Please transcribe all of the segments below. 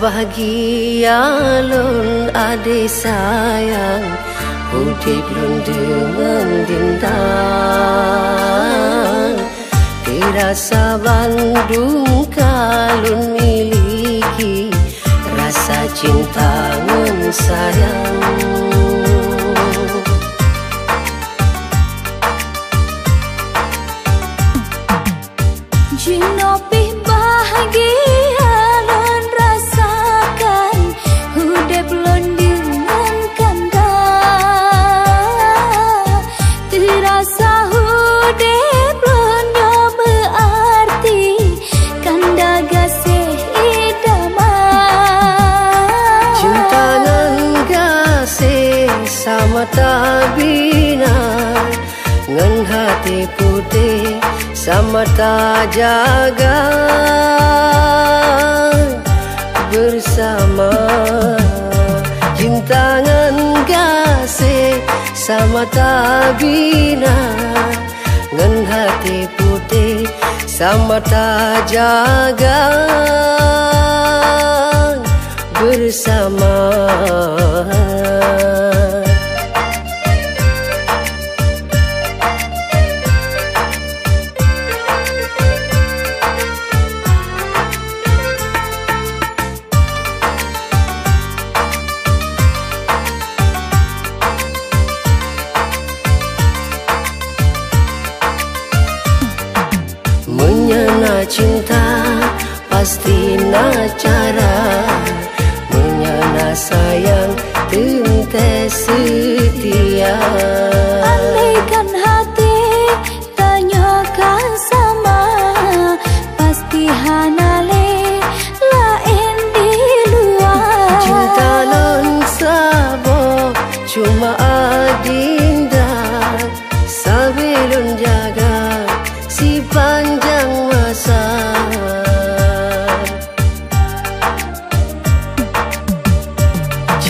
bahagia lon ade sayang Hudip lon dengan dindang Dirasa Bandung kalun miliki Rasa cinta ngen sayang mata bina ngan hati putih sama ta jaga. Bersama cinta ngan kasih sama ta bina ngan hati putih sama ta jaga. Bersama cinta pasti na cara menyana sayang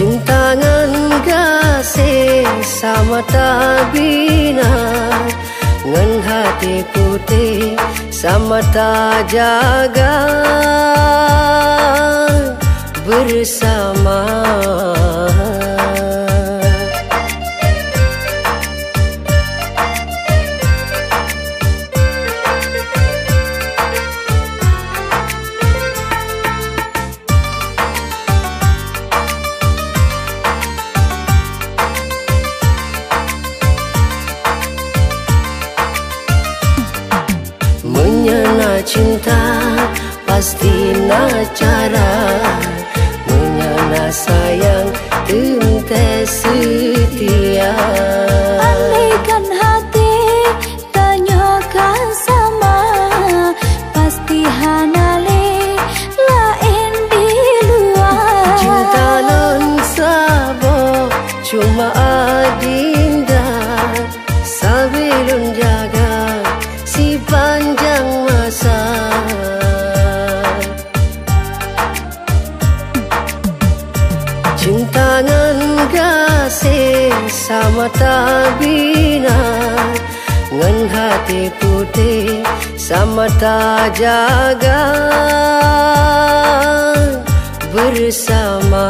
चिन्ता नन्दे समताबीणा गङ्गीपुति समता जग Bersama cinta pasti na cara menyana sayang tente setia andaikan hati tanyakan sama pasti hanale lain di luar. Cinta non sabo cuma adinda समताबीणा गङ्गा के पुता जग। बा